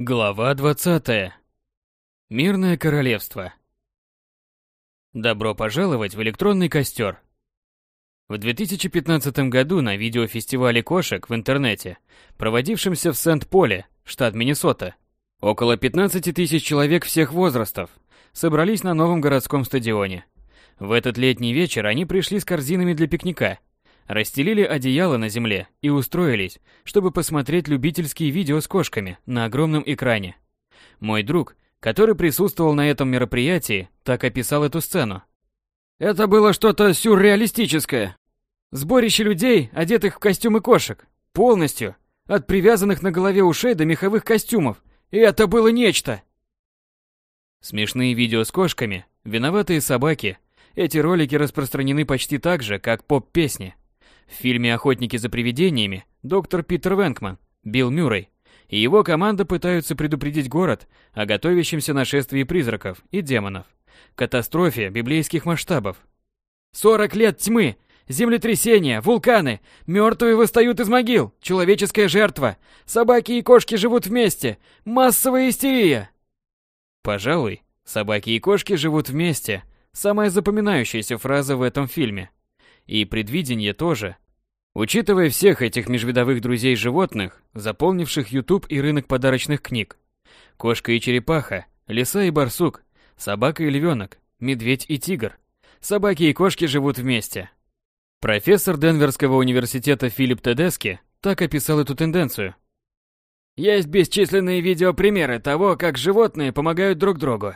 Глава 20. Мирное королевство. Добро пожаловать в электронный костер. В 2015 году на видеофестивале кошек в интернете, проводившемся в Сент-Поле, штат Миннесота, около 15 тысяч человек всех возрастов собрались на новом городском стадионе. В этот летний вечер они пришли с корзинами для пикника, расстелили одеяло на земле и устроились, чтобы посмотреть любительские видео с кошками на огромном экране. Мой друг, который присутствовал на этом мероприятии, так описал эту сцену. Это было что-то сюрреалистическое. Сборище людей, одетых в костюмы кошек, полностью, от привязанных на голове ушей до меховых костюмов. И это было нечто. Смешные видео с кошками, виноватые собаки. Эти ролики распространены почти так же, как поп-песни. В фильме «Охотники за привидениями» доктор Питер Венкман, Билл Мюррей и его команда пытаются предупредить город о готовящемся нашествии призраков и демонов, катастрофе библейских масштабов. 40 лет тьмы, землетрясения, вулканы, мертвые восстают из могил, человеческая жертва, собаки и кошки живут вместе, массовая истерия. Пожалуй, собаки и кошки живут вместе – самая запоминающаяся фраза в этом фильме. И предвидение тоже. Учитывая всех этих межвидовых друзей животных, заполнивших YouTube и рынок подарочных книг. Кошка и черепаха, лиса и барсук, собака и львенок, медведь и тигр. Собаки и кошки живут вместе. Профессор Денверского университета Филипп Тедески так описал эту тенденцию. Есть бесчисленные видеопримеры того, как животные помогают друг другу.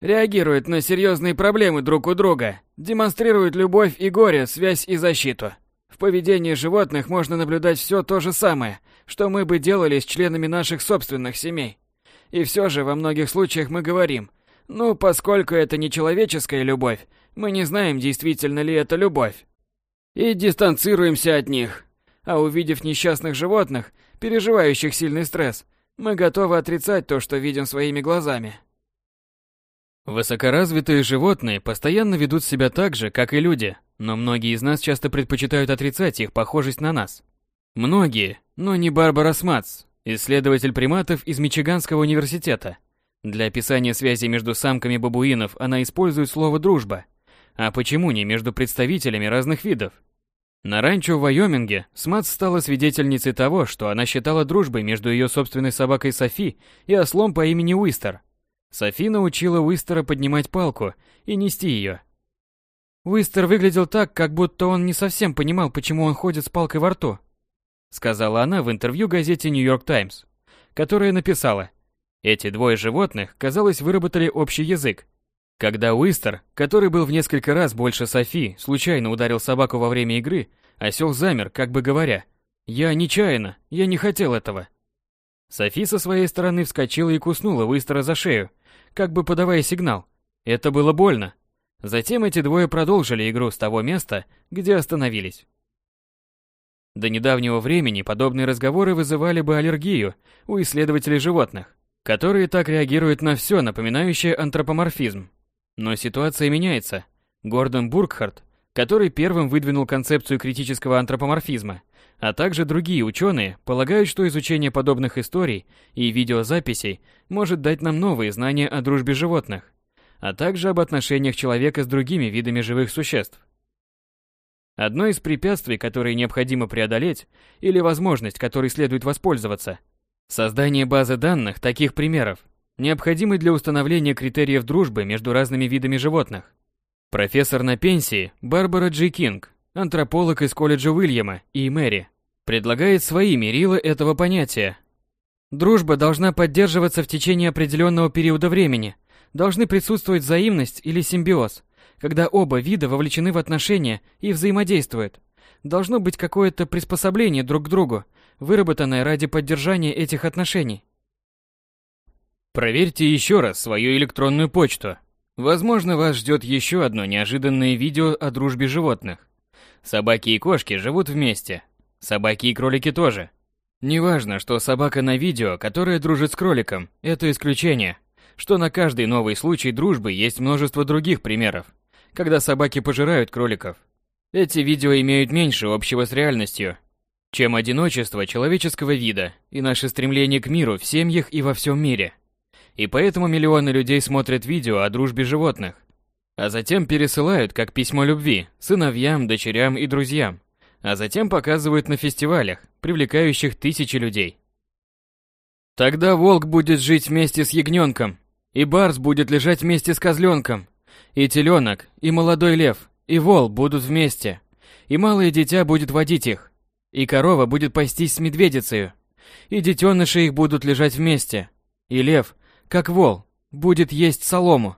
Реагируют на серьезные проблемы друг у друга, демонстрируют любовь и горе, связь и защиту. В поведении животных можно наблюдать все то же самое, что мы бы делали с членами наших собственных семей. И все же во многих случаях мы говорим, ну, поскольку это не человеческая любовь, мы не знаем, действительно ли это любовь. И дистанцируемся от них. А увидев несчастных животных, переживающих сильный стресс, мы готовы отрицать то, что видим своими глазами. Высокоразвитые животные постоянно ведут себя так же, как и люди, но многие из нас часто предпочитают отрицать их похожесть на нас. Многие, но не Барбара Сматс, исследователь приматов из Мичиганского университета. Для описания связи между самками бабуинов она использует слово «дружба». А почему не между представителями разных видов? На ранчо в Вайоминге Сматс стала свидетельницей того, что она считала дружбой между ее собственной собакой Софи и ослом по имени Уистер – Софи научила Уистера поднимать палку и нести ее. Уистер выглядел так, как будто он не совсем понимал, почему он ходит с палкой во рту, сказала она в интервью газете Нью-Йорк Таймс, которая написала: "Эти двое животных, казалось, выработали общий язык. Когда Уистер, который был в несколько раз больше Софи, случайно ударил собаку во время игры, осел замер, как бы говоря: "Я нечаянно, я не хотел этого". Софи со своей стороны вскочила и куснула Уистера за шею, как бы подавая сигнал. Это было больно. Затем эти двое продолжили игру с того места, где остановились. До недавнего времени подобные разговоры вызывали бы аллергию у исследователей животных, которые так реагируют на все, напоминающее антропоморфизм. Но ситуация меняется. Гордон Буркхарт, который первым выдвинул концепцию критического антропоморфизма, а также другие ученые полагают, что изучение подобных историй и видеозаписей может дать нам новые знания о дружбе животных, а также об отношениях человека с другими видами живых существ. Одно из препятствий, которые необходимо преодолеть, или возможность, которой следует воспользоваться, создание базы данных таких примеров, необходимой для установления критериев дружбы между разными видами животных. Профессор на пенсии Барбара Джи Кинг антрополог из колледжа Уильяма и Мэри, предлагает свои мерилы этого понятия. Дружба должна поддерживаться в течение определенного периода времени. Должны присутствовать взаимность или симбиоз, когда оба вида вовлечены в отношения и взаимодействуют. Должно быть какое-то приспособление друг к другу, выработанное ради поддержания этих отношений. Проверьте еще раз свою электронную почту. Возможно, вас ждет еще одно неожиданное видео о дружбе животных. Собаки и кошки живут вместе. Собаки и кролики тоже. Неважно, что собака на видео, которая дружит с кроликом, это исключение. Что на каждый новый случай дружбы есть множество других примеров, когда собаки пожирают кроликов. Эти видео имеют меньше общего с реальностью. чем одиночество человеческого вида и наше стремление к миру в семьях и во всем мире. И поэтому миллионы людей смотрят видео о дружбе животных, а затем пересылают как письмо любви сыновьям, дочерям и друзьям, а затем показывают на фестивалях, привлекающих тысячи людей. Тогда волк будет жить вместе с ягненком, и барс будет лежать вместе с козленком, и теленок, и молодой лев, и вол будут вместе, и малое дитя будет водить их, и корова будет пастись с медведицею, и детеныши их будут лежать вместе, и лев, как вол, будет есть солому,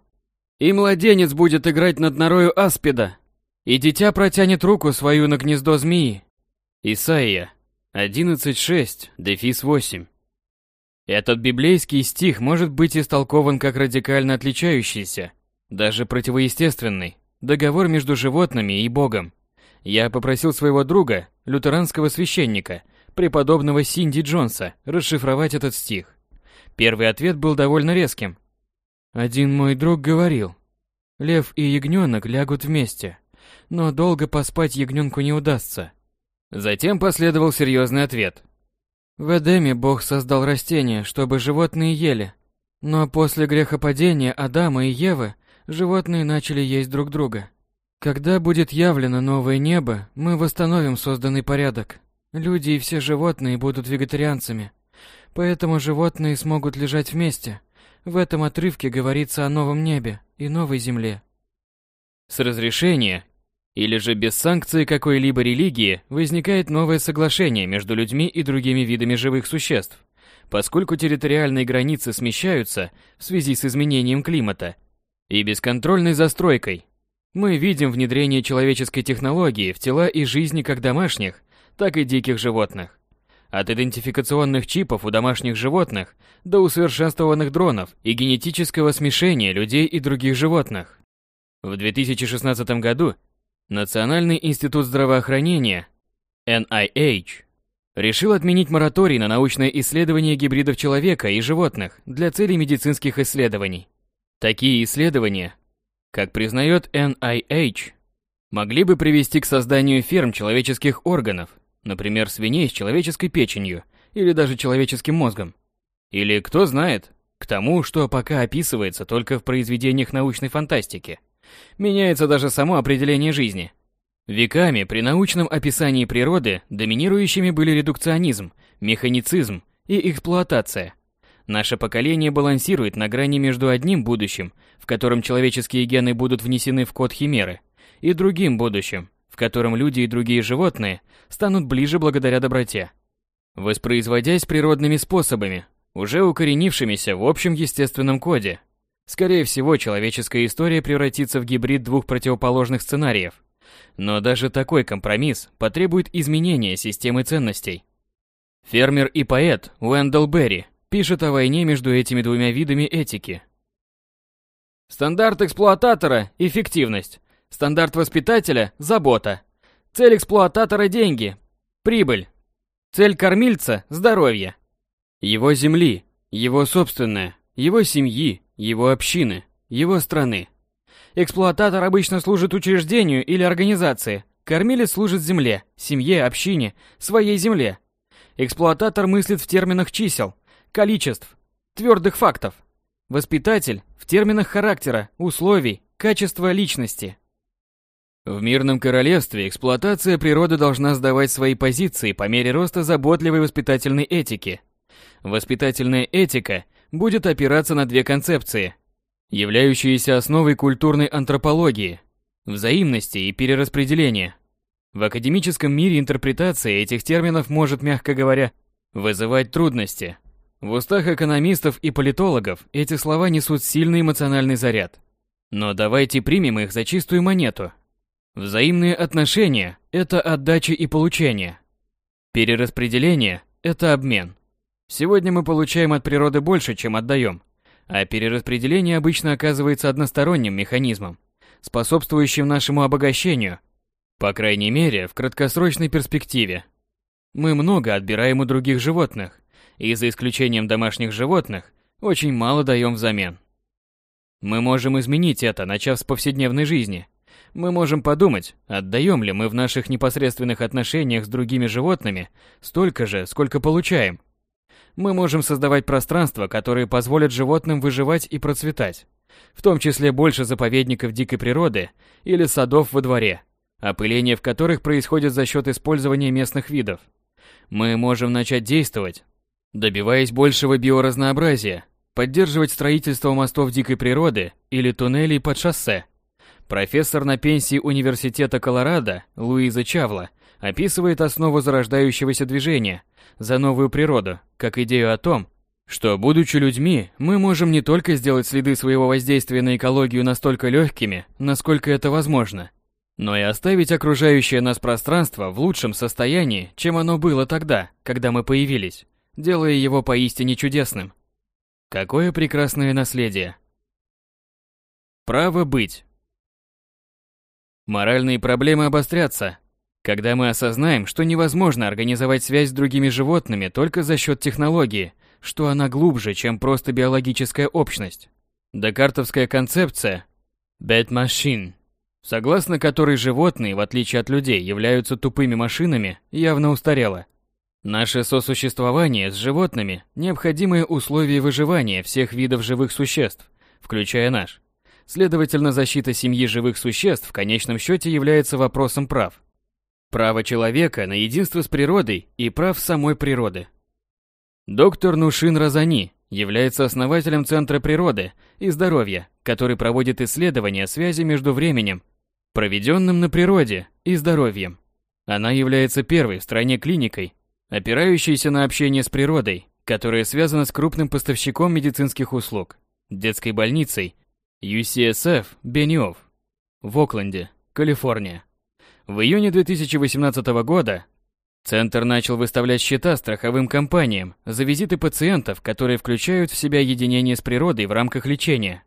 и младенец будет играть над норою аспида, и дитя протянет руку свою на гнездо змеи. Исаия 11.6, дефис 8. Этот библейский стих может быть истолкован как радикально отличающийся, даже противоестественный, договор между животными и Богом. Я попросил своего друга, лютеранского священника, преподобного Синди Джонса, расшифровать этот стих. Первый ответ был довольно резким. Один мой друг говорил, лев и ягненок лягут вместе, но долго поспать ягненку не удастся. Затем последовал серьезный ответ. В Эдеме Бог создал растения, чтобы животные ели. Но после грехопадения Адама и Евы животные начали есть друг друга. Когда будет явлено новое небо, мы восстановим созданный порядок. Люди и все животные будут вегетарианцами. Поэтому животные смогут лежать вместе. В этом отрывке говорится о новом небе и новой земле. С разрешения или же без санкции какой-либо религии возникает новое соглашение между людьми и другими видами живых существ, поскольку территориальные границы смещаются в связи с изменением климата и бесконтрольной застройкой. Мы видим внедрение человеческой технологии в тела и жизни как домашних, так и диких животных. От идентификационных чипов у домашних животных до усовершенствованных дронов и генетического смешения людей и других животных. В 2016 году Национальный институт здравоохранения NIH решил отменить мораторий на научное исследование гибридов человека и животных для целей медицинских исследований. Такие исследования, как признает NIH, могли бы привести к созданию ферм человеческих органов, например, свиней с человеческой печенью или даже человеческим мозгом. Или, кто знает, к тому, что пока описывается только в произведениях научной фантастики – Меняется даже само определение жизни. Веками при научном описании природы доминирующими были редукционизм, механицизм и эксплуатация. Наше поколение балансирует на грани между одним будущим, в котором человеческие гены будут внесены в код химеры, и другим будущим, в котором люди и другие животные станут ближе благодаря доброте. Воспроизводясь природными способами, уже укоренившимися в общем естественном коде, Скорее всего, человеческая история превратится в гибрид двух противоположных сценариев. Но даже такой компромисс потребует изменения системы ценностей. Фермер и поэт Уэндell Берри пишет о войне между этими двумя видами этики. Стандарт эксплуататора – эффективность. Стандарт воспитателя – забота. Цель эксплуататора – деньги, прибыль. Цель кормильца – здоровье. Его земли, его собственное, его семьи, его общины, его страны. Эксплуататор обычно служит учреждению или организации, кормилец служит земле, семье, общине, своей земле. Эксплуататор мыслит в терминах чисел, количеств, твердых фактов. Воспитатель в терминах характера, условий, качества личности. В мирном королевстве эксплуатация природы должна сдавать свои позиции по мере роста заботливой воспитательной этики. Воспитательная этика будет опираться на две концепции, являющиеся основой культурной антропологии – взаимности и перераспределения. В академическом мире интерпретация этих терминов может, мягко говоря, вызывать трудности. В устах экономистов и политологов эти слова несут сильный эмоциональный заряд. Но давайте примем их за чистую монету. Взаимные отношения – это отдача и получение. Перераспределение – это обмен. Сегодня мы получаем от природы больше, чем отдаем, а перераспределение обычно оказывается односторонним механизмом, способствующим нашему обогащению, по крайней мере, в краткосрочной перспективе. Мы много отбираем у других животных, и за исключением домашних животных, очень мало даем взамен. Мы можем изменить это, начав с повседневной жизни. Мы можем подумать, отдаем ли мы в наших непосредственных отношениях с другими животными столько же, сколько получаем. Мы можем создавать пространства, которые позволят животным выживать и процветать, в том числе больше заповедников дикой природы или садов во дворе, опыление в которых происходит за счет использования местных видов. Мы можем начать действовать, добиваясь большего биоразнообразия, поддерживать строительство мостов дикой природы или туннелей под шоссе. Профессор на пенсии Университета Колорадо Луиза Чавла описывает основу зарождающегося движения за новую природу как идею о том, что, будучи людьми, мы можем не только сделать следы своего воздействия на экологию настолько легкими, насколько это возможно, но и оставить окружающее нас пространство в лучшем состоянии, чем оно было тогда, когда мы появились, делая его поистине чудесным. Какое прекрасное наследие. Право быть. Моральные проблемы обострятся, когда мы осознаем, что невозможно организовать связь с другими животными только за счет технологии, что она глубже, чем просто биологическая общность. Декартовская концепция «bad machine», согласно которой животные, в отличие от людей, являются тупыми машинами, явно устарела. Наше сосуществование с животными – необходимое условие выживания всех видов живых существ, включая наш. Следовательно, защита семьи живых существ в конечном счете является вопросом прав. Право человека на единство с природой и прав самой природы. Доктор Нушин Разани является основателем Центра природы и здоровья, который проводит исследования связи между временем, проведенным на природе, и здоровьем. Она является первой в стране клиникой, опирающейся на общение с природой, которая связана с крупным поставщиком медицинских услуг, детской больницей UCSF Бениов в Окленде, Калифорния. В июне 2018 года Центр начал выставлять счета страховым компаниям за визиты пациентов, которые включают в себя единение с природой в рамках лечения.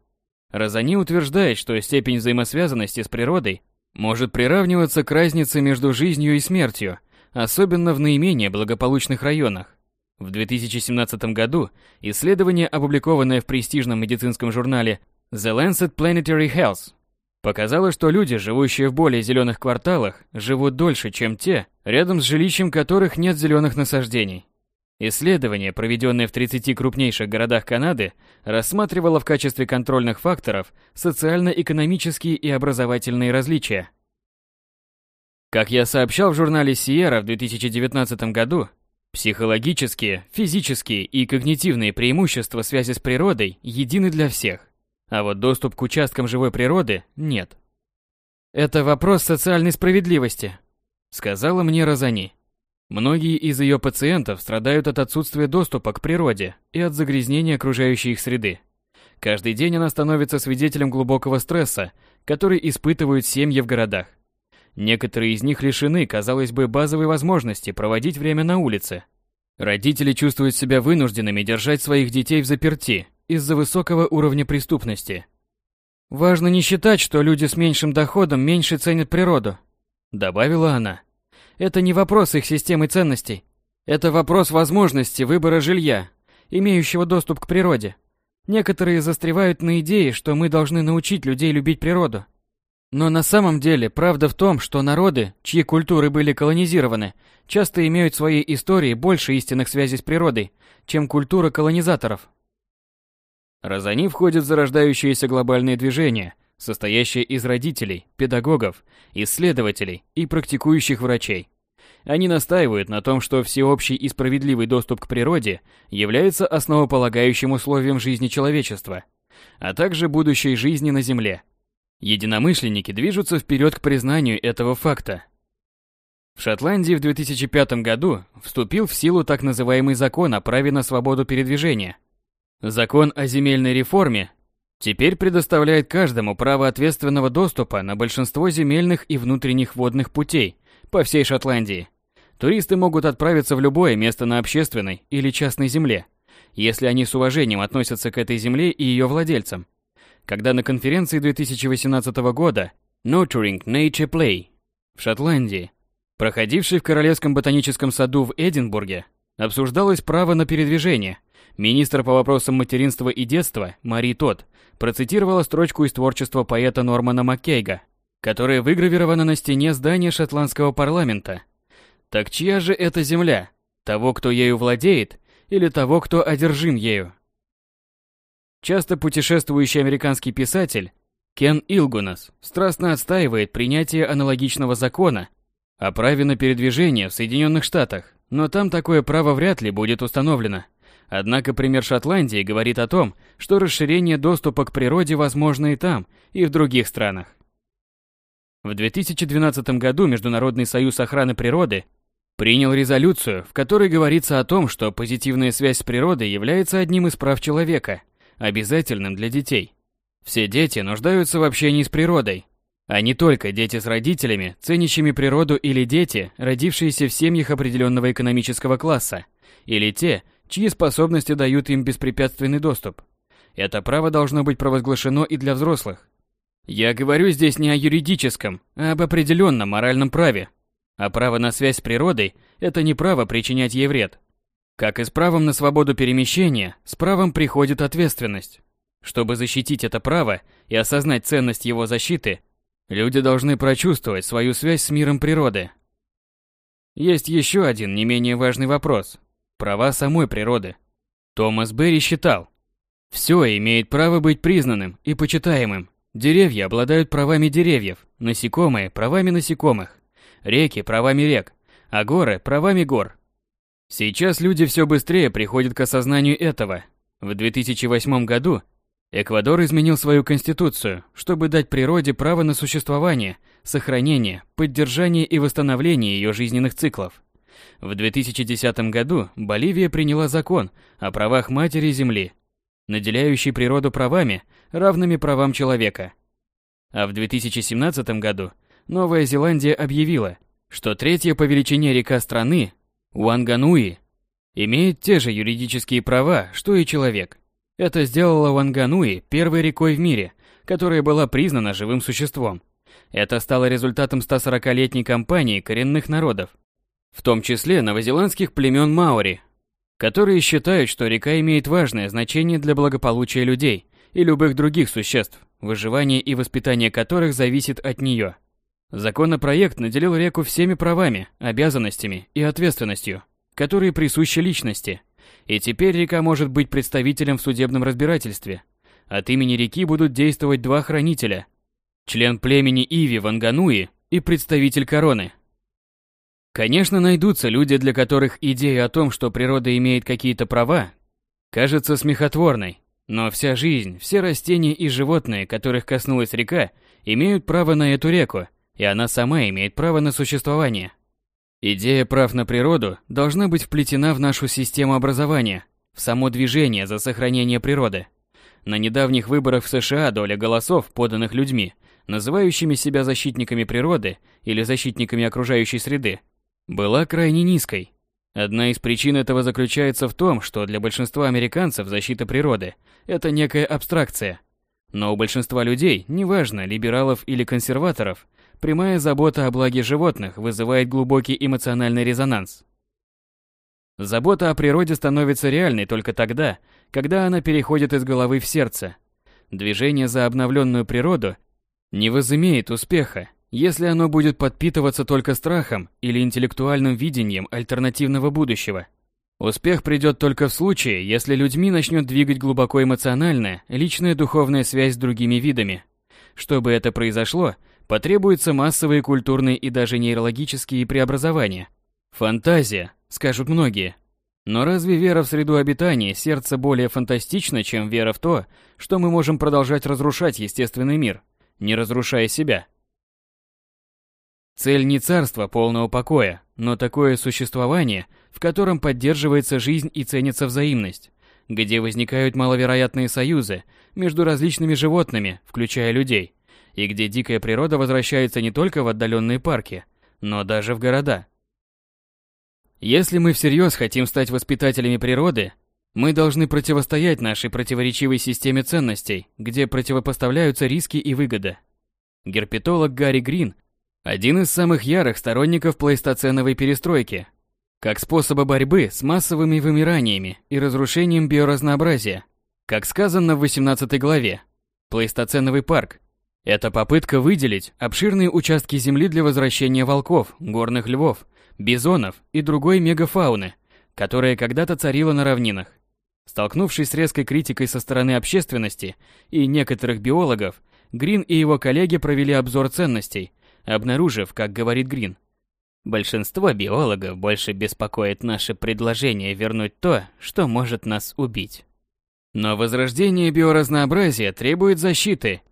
Розани утверждает, что степень взаимосвязанности с природой может приравниваться к разнице между жизнью и смертью, особенно в наименее благополучных районах. В 2017 году исследование, опубликованное в престижном медицинском журнале The Lancet Planetary Health, показало, что люди, живущие в более зеленых кварталах, живут дольше, чем те, рядом с жилищем которых нет зеленых насаждений. Исследование, проведенное в 30 крупнейших городах Канады, рассматривало в качестве контрольных факторов социально-экономические и образовательные различия. Как я сообщал в журнале Sierra в 2019 году, психологические, физические и когнитивные преимущества связи с природой едины для всех, а вот доступ к участкам живой природы нет. Это вопрос социальной справедливости, сказала мне Розани. Многие из ее пациентов страдают от отсутствия доступа к природе и от загрязнения окружающей их среды. Каждый день она становится свидетелем глубокого стресса, который испытывают семьи в городах. Некоторые из них лишены, казалось бы, базовой возможности проводить время на улице. Родители чувствуют себя вынужденными держать своих детей в заперти из-за высокого уровня преступности. Важно не считать, что люди с меньшим доходом меньше ценят природу, добавила она. Это не вопрос их системы ценностей. Это вопрос возможности выбора жилья, имеющего доступ к природе. Некоторые застревают на идее, что мы должны научить людей любить природу. Но на самом деле правда в том, что народы, чьи культуры были колонизированы, часто имеют в своей истории больше истинных связей с природой, чем культура колонизаторов. Розани входит в зарождающееся глобальное движение, состоящее из родителей, педагогов, исследователей и практикующих врачей. Они настаивают на том, что всеобщий и справедливый доступ к природе является основополагающим условием жизни человечества, а также будущей жизни на Земле – Единомышленники движутся вперед к признанию этого факта. В Шотландии в 2005 году вступил в силу так называемый закон о праве на свободу передвижения. Закон о земельной реформе теперь предоставляет каждому право ответственного доступа на большинство земельных и внутренних водных путей по всей Шотландии. Туристы могут отправиться в любое место на общественной или частной земле, если они с уважением относятся к этой земле и ее владельцам когда на конференции 2018 года Nurturing Nature Play в Шотландии, проходившей в Королевском ботаническом саду в Эдинбурге, обсуждалось право на передвижение. Министр по вопросам материнства и детства Мари Тот процитировала строчку из творчества поэта Нормана Маккейга, которая выгравирована на стене здания шотландского парламента. Так чья же это земля? Того, кто ею владеет, или того, кто одержим ею? Часто путешествующий американский писатель Кен Илгунас страстно отстаивает принятие аналогичного закона о праве на передвижение в Соединенных Штатах, но там такое право вряд ли будет установлено. Однако пример Шотландии говорит о том, что расширение доступа к природе возможно и там, и в других странах. В 2012 году Международный союз охраны природы принял резолюцию, в которой говорится о том, что позитивная связь с природой является одним из прав человека, обязательным для детей. Все дети нуждаются в общении с природой, а не только дети с родителями, ценящими природу или дети, родившиеся в семьях определенного экономического класса, или те, чьи способности дают им беспрепятственный доступ. Это право должно быть провозглашено и для взрослых. Я говорю здесь не о юридическом, а об определенном моральном праве. А право на связь с природой – это не право причинять ей вред. Как и с правом на свободу перемещения, с правом приходит ответственность. Чтобы защитить это право и осознать ценность его защиты, люди должны прочувствовать свою связь с миром природы. Есть еще один не менее важный вопрос права самой природы. Томас Берри считал, все имеет право быть признанным и почитаемым. Деревья обладают правами деревьев, насекомые – правами насекомых, реки – правами рек, а горы – правами гор. Сейчас люди все быстрее приходят к осознанию этого. В 2008 году Эквадор изменил свою конституцию, чтобы дать природе право на существование, сохранение, поддержание и восстановление ее жизненных циклов. В 2010 году Боливия приняла закон о правах матери Земли, наделяющий природу правами, равными правам человека. А в 2017 году Новая Зеландия объявила, что третья по величине река страны, Уангануи, имеет те же юридические права, что и человек. Это сделало Уангануи первой рекой в мире, которая была признана живым существом. Это стало результатом 140-летней кампании коренных народов, в том числе новозеландских племен Маори, которые считают, что река имеет важное значение для благополучия людей и любых других существ, выживание и воспитание которых зависит от нее. Законопроект наделил реку всеми правами, обязанностями и ответственностью, которые присущи личности. И теперь река может быть представителем в судебном разбирательстве. От имени реки будут действовать два хранителя. Член племени Иви Вангануи и представитель короны – Конечно, найдутся люди, для которых идея о том, что природа имеет какие-то права, кажется смехотворной. Но вся жизнь, все растения и животные, которых коснулась река, имеют право на эту реку, и она сама имеет право на существование. Идея прав на природу должна быть вплетена в нашу систему образования, в само движение за сохранение природы. На недавних выборах в США доля голосов, поданных людьми, называющими себя защитниками природы или защитниками окружающей среды, была крайне низкой. Одна из причин этого заключается в том, что для большинства американцев защита природы – это некая абстракция. Но у большинства людей, неважно, либералов или консерваторов, прямая забота о благе животных вызывает глубокий эмоциональный резонанс. Забота о природе становится реальной только тогда, когда она переходит из головы в сердце. Движение за обновленную природу не возымеет успеха, если оно будет подпитываться только страхом или интеллектуальным видением альтернативного будущего. Успех придет только в случае, если людьми начнет двигать глубоко эмоциональная, личная духовная связь с другими видами. Чтобы это произошло, потребуются массовые культурные и даже нейрологические преобразования. Фантазия, скажут многие. Но разве вера в среду обитания сердца более фантастична, чем вера в то, что мы можем продолжать разрушать естественный мир, не разрушая себя? Цель не царство полного покоя, но такое существование, в котором поддерживается жизнь и ценится взаимность, где возникают маловероятные союзы между различными животными, включая людей, и где дикая природа возвращается не только в отдаленные парки, но даже в города. Если мы всерьез хотим стать воспитателями природы, мы должны противостоять нашей противоречивой системе ценностей, где противопоставляются риски и выгода. Герпетолог Гарри Грин один из самых ярых сторонников плейстоценовой перестройки, как способа борьбы с массовыми вымираниями и разрушением биоразнообразия. Как сказано в 18 главе, плейстоценовый парк Это попытка выделить обширные участки земли для возвращения волков, горных львов, бизонов и другой мегафауны, которая когда-то царила на равнинах. Столкнувшись с резкой критикой со стороны общественности и некоторых биологов, Грин и его коллеги провели обзор ценностей, обнаружив, как говорит Грин, Большинство биологов больше беспокоит наше предложение вернуть то, что может нас убить. Но возрождение биоразнообразия требует защиты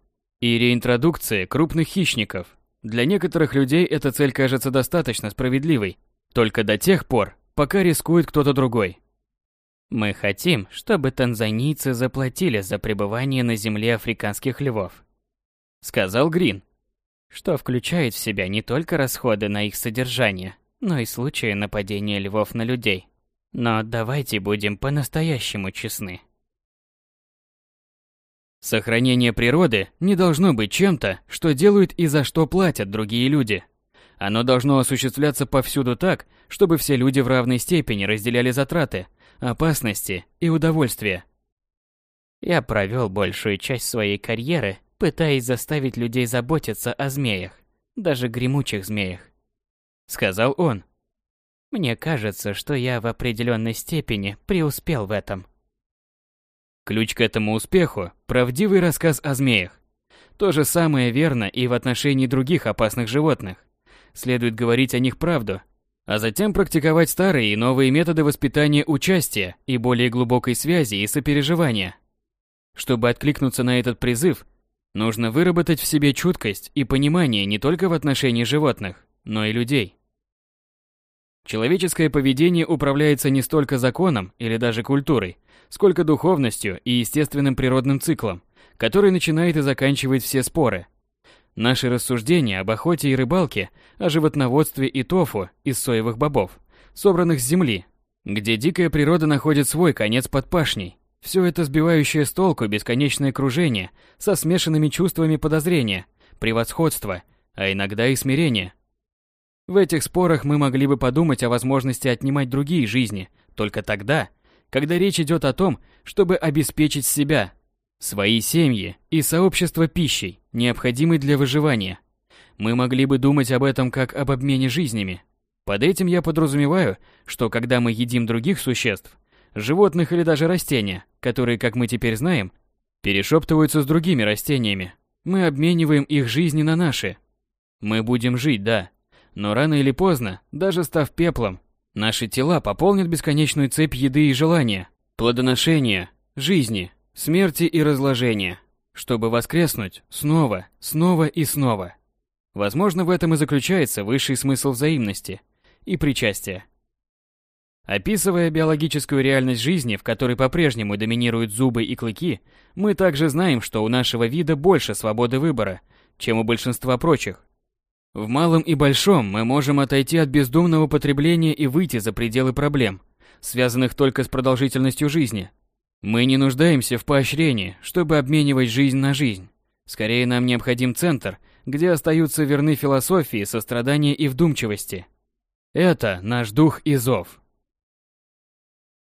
и реинтродукции крупных хищников. Для некоторых людей эта цель кажется достаточно справедливой, только до тех пор, пока рискует кто-то другой. Мы хотим, чтобы танзанийцы заплатили за пребывание на земле африканских львов, сказал Грин, что включает в себя не только расходы на их содержание, но и случаи нападения львов на людей. Но давайте будем по-настоящему честны. Сохранение природы не должно быть чем-то, что делают и за что платят другие люди. Оно должно осуществляться повсюду так, чтобы все люди в равной степени разделяли затраты, опасности и удовольствия. Я провел большую часть своей карьеры, пытаясь заставить людей заботиться о змеях, даже гремучих змеях. Сказал он. Мне кажется, что я в определенной степени преуспел в этом. Ключ к этому успеху – правдивый рассказ о змеях. То же самое верно и в отношении других опасных животных. Следует говорить о них правду, а затем практиковать старые и новые методы воспитания участия и более глубокой связи и сопереживания. Чтобы откликнуться на этот призыв, нужно выработать в себе чуткость и понимание не только в отношении животных, но и людей. Человеческое поведение управляется не столько законом или даже культурой, сколько духовностью и естественным природным циклом, который начинает и заканчивает все споры – Наши рассуждения об охоте и рыбалке, о животноводстве и тофу из соевых бобов, собранных с земли, где дикая природа находит свой конец под пашней. Все это сбивающее с толку бесконечное кружение со смешанными чувствами подозрения, превосходства, а иногда и смирения. В этих спорах мы могли бы подумать о возможности отнимать другие жизни только тогда, когда речь идет о том, чтобы обеспечить себя, свои семьи и сообщество пищей, необходимой для выживания. Мы могли бы думать об этом как об обмене жизнями. Под этим я подразумеваю, что когда мы едим других существ, животных или даже растения, которые, как мы теперь знаем, перешептываются с другими растениями, мы обмениваем их жизни на наши. Мы будем жить, да, но рано или поздно, даже став пеплом, наши тела пополнят бесконечную цепь еды и желания, плодоношения, жизни, смерти и разложения, чтобы воскреснуть снова, снова и снова. Возможно, в этом и заключается высший смысл взаимности и причастия. Описывая биологическую реальность жизни, в которой по-прежнему доминируют зубы и клыки, мы также знаем, что у нашего вида больше свободы выбора, чем у большинства прочих. В малом и большом мы можем отойти от бездумного потребления и выйти за пределы проблем, связанных только с продолжительностью жизни, мы не нуждаемся в поощрении, чтобы обменивать жизнь на жизнь. Скорее нам необходим центр, где остаются верны философии, сострадания и вдумчивости. Это наш дух и зов.